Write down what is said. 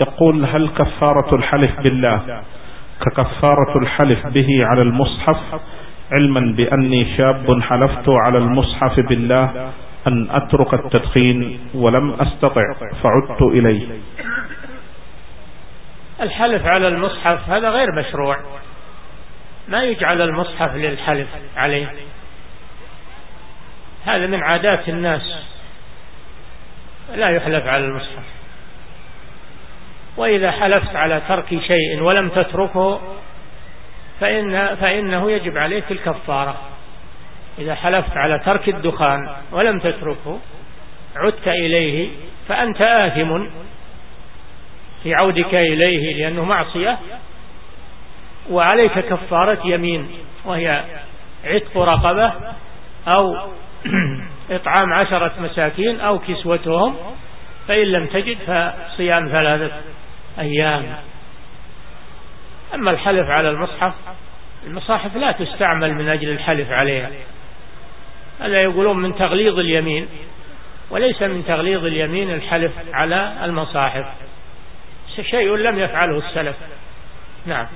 يقول هل كفارة الحلف بالله ككفارة الحلف به على المصحف علما بأني شاب حلفت على المصحف بالله أن أترك التدخين ولم أستطع فعدت إليه. الحلف على المصحف هذا غير مشروع. ما يجعل المصحف للحلف عليه. هذا من عادات الناس. لا يحلف على المصحف. وإذا حلفت على ترك شيء ولم تتركه فإن فإنه يجب عليك الكفارة. إذا حلفت على ترك الدخان ولم تتركه عدت إليه فأنت آثم في عودك إليه لأنه معصية وعليك كفارة يمين وهي عتق رقبة أو إطعام عشرة مساكين أو كسوتهم فإن لم تجد فصيام ثلاثة. أيام. أما الحلف على المصحف المصاحف لا تستعمل من أجل الحلف عليها. هذا يقولون من تغليظ اليمين وليس من تغليظ اليمين الحلف على المصاحف. شيء لم يفعله السلف. نعم.